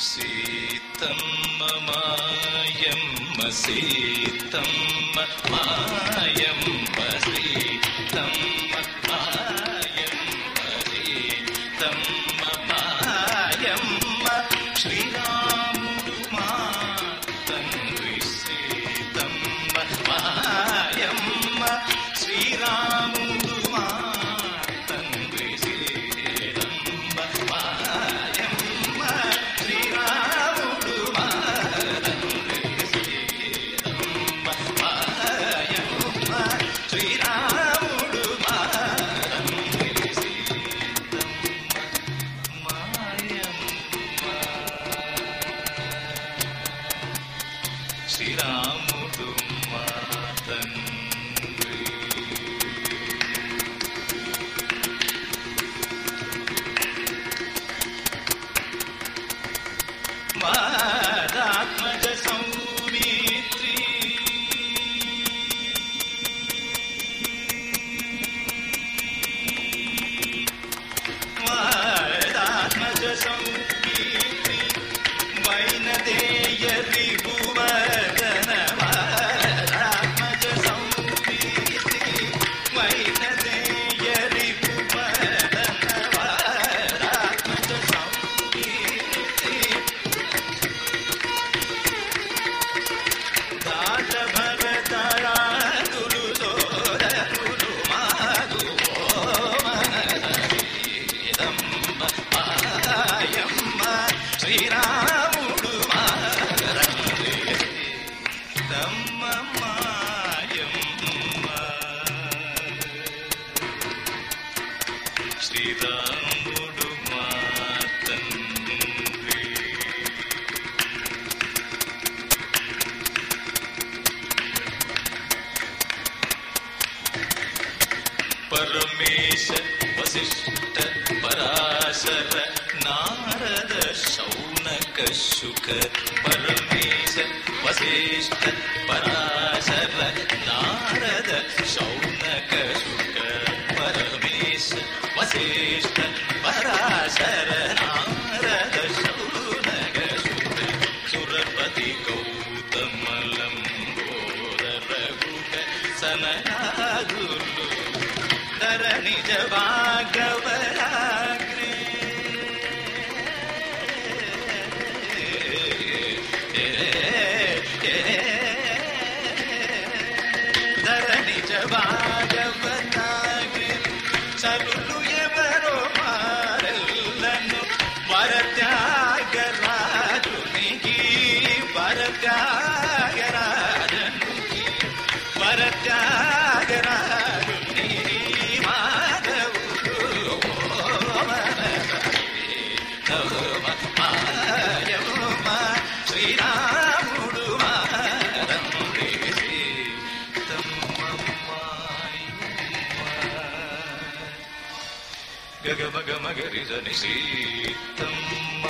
सीतं म सीतं मायम् परमेश वसिष्ठ पराशर नारद शौनक शुक परमेश वसिष्ठ परा Devine. గగమగమగరిజని సీతమ్మ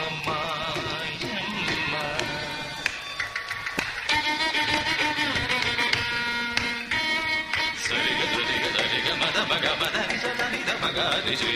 సరిగ సరిగ సరిగ మద మగ మద నిజ నిద మగ నిజీ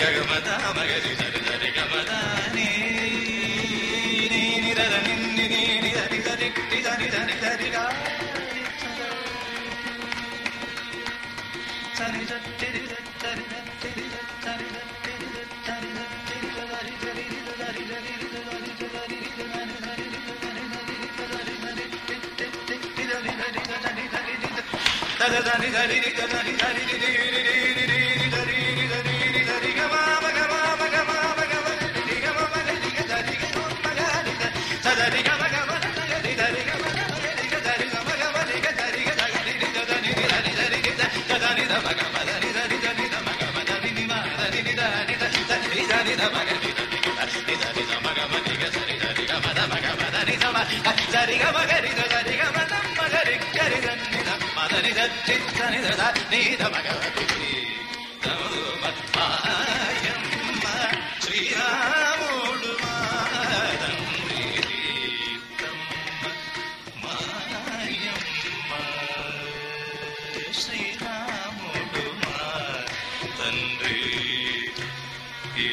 గగమద మగరి సరి సరి గమదానే Sunny, sunny, sunny. సదరిగా నీద భగవతి మాయమ్మ శ్రీరాముడు మా తండ్రి. ఏ